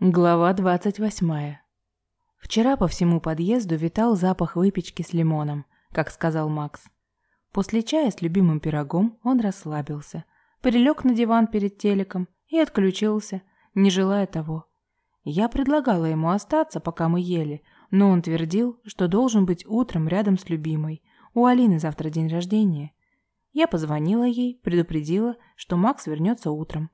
Глава 28. Вчера по всему подъезду витал запах выпечки с лимоном, как сказал Макс. После чая с любимым пирогом он расслабился, прилег на диван перед телеком и отключился, не желая того. Я предлагала ему остаться, пока мы ели, но он твердил, что должен быть утром рядом с любимой. У Алины завтра день рождения. Я позвонила ей, предупредила, что Макс вернется утром.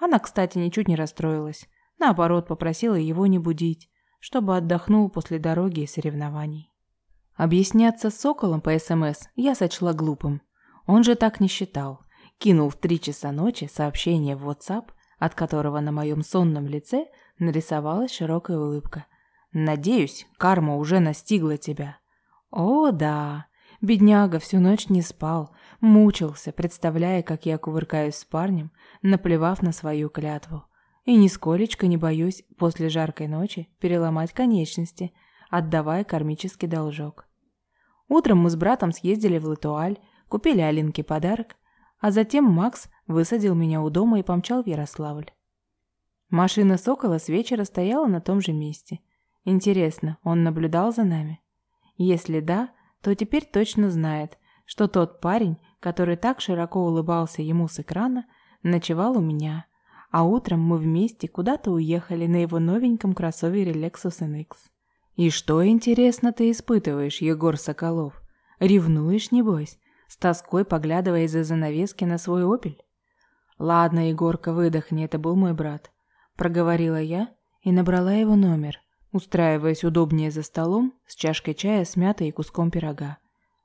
Она, кстати, ничуть не расстроилась Наоборот, попросила его не будить, чтобы отдохнул после дороги и соревнований. Объясняться с Соколом по СМС я сочла глупым. Он же так не считал. Кинул в три часа ночи сообщение в WhatsApp, от которого на моем сонном лице нарисовалась широкая улыбка. «Надеюсь, карма уже настигла тебя». «О, да». Бедняга всю ночь не спал, мучился, представляя, как я кувыркаюсь с парнем, наплевав на свою клятву. И нисколечко не боюсь после жаркой ночи переломать конечности, отдавая кармический должок. Утром мы с братом съездили в Латуаль, купили Алинке подарок, а затем Макс высадил меня у дома и помчал в Ярославль. Машина Сокола с вечера стояла на том же месте. Интересно, он наблюдал за нами? Если да, то теперь точно знает, что тот парень, который так широко улыбался ему с экрана, ночевал у меня – а утром мы вместе куда-то уехали на его новеньком кроссовере Lexus NX. И что, интересно, ты испытываешь, Егор Соколов? Ревнуешь, небось, с тоской поглядывая из-за занавески на свой «Опель»? Ладно, Егорка, выдохни, это был мой брат. Проговорила я и набрала его номер, устраиваясь удобнее за столом с чашкой чая с мятой и куском пирога.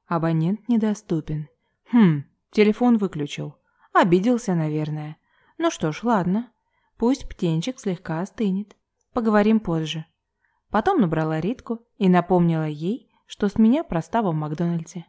Абонент недоступен. Хм, телефон выключил. Обиделся, наверное. Ну что ж, ладно. Пусть птенчик слегка остынет. Поговорим позже. Потом набрала Ритку и напомнила ей, что с меня простава в Макдональдсе.